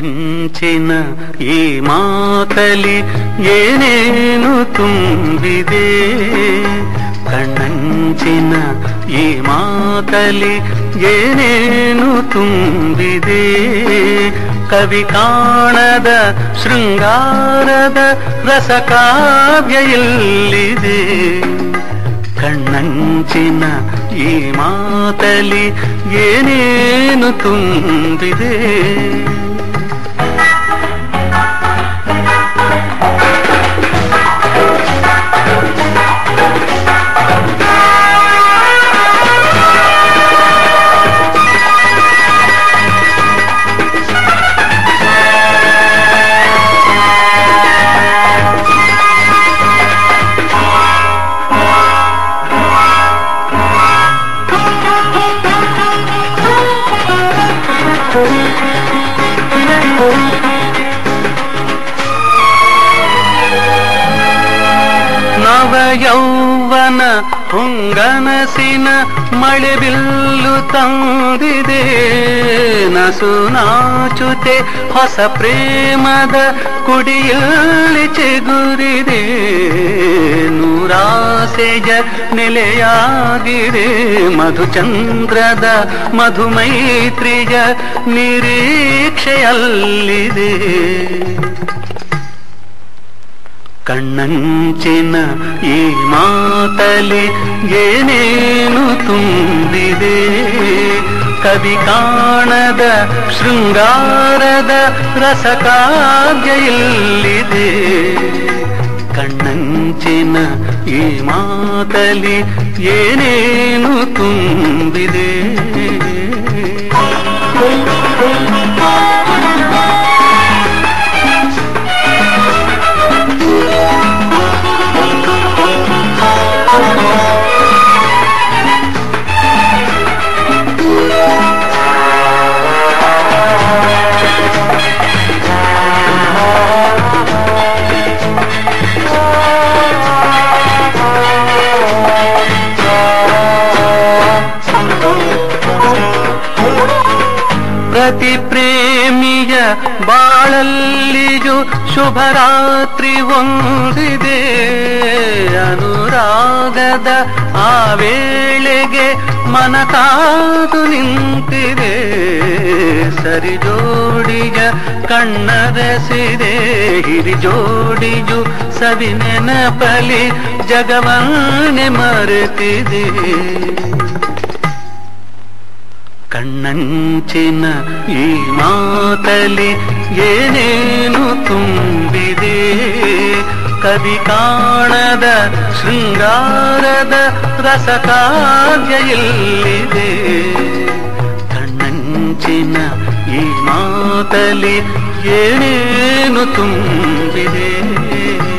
ಕಣ್ಣಂಚಿನ ಈ ಮಾತಲಿ ಏನೇನು ತುಂಬಿದೆ ಕಣ್ಣಂಚಿನ ಈ ಮಾತಲಿ ಏನೇನು ತುಂಬಿದೆ ಕವಿ ಕಾಣದ ಶೃಂಗಾರದ ರಸಕಾವ್ಯ ಎಲ್ಲಿದೆ ಕಣ್ಣಂಚಿನ ಈ ಮಾತಲಿ ಏನೇನು ತುಂಬಿದೆ ನವ ಯೌವನ ಹುಂಗನಸಿನ ಮಳೆ ಬಿಲ್ಲು ತಂದಿದೆ. ನಸು ನಾಚುತೆ ಹೊಸ ಪ್ರೇಮದ ಕುಡಿಯಲ್ಲಿ ಚಿಗುರಿದೆ. ನೂರಾಸೆಯ ನೆಲೆಯಾಗಿರೆ ಮಧುಚಂದ್ರದ ಮಧುಮೈತ್ರಿಯ ನಿರೀಕ್ಷೆಯಲ್ಲಿದೆ. ಕಣ್ಣಂಚಿನ ಈ ಮಾತಲಿ ಏನೇನು ತುಂಬಿದೆ? ಕವಿ ಕಾಣದ ಶೃಂಗಾರದ ರಸಕಾವ್ಯ ಇಲ್ಲಿದೆ ಮಾತಲಿ ಏನೇನು ಬಾಳಲ್ಲಿಯೂ ಶುಭರಾತ್ರಿ ಒಂದಿದೆ ಅನುರಾಗದ ಆ ವೇಳೆಗೆ ಮನ ಕಾದು ನಿಂತಿದೆ. ಸರಿ ಜೋಡಿಯ ಕಣ್ಣರಸಿದೆ. ಹಿರಿ ಜೋಡಿಯು ಸವಿ ನೆನಪಲಿ ಜಗವಾನೆ ಮರೆತಿದೆ. ಕಣ್ಣಂಚಿನ ಈ ಮಾತಲಿ ಏನೇನು ತುಂಬಿದೆ ಕವಿ ಕಾಣದ ಶೃಂಗಾರದ ರಸಕಾವ್ಯ ಎಲ್ಲಿದೆ ಕಣ್ಣಂಚಿನ ಈ ಮಾತಲಿ ಏನೇನು ತುಂಬಿದೆ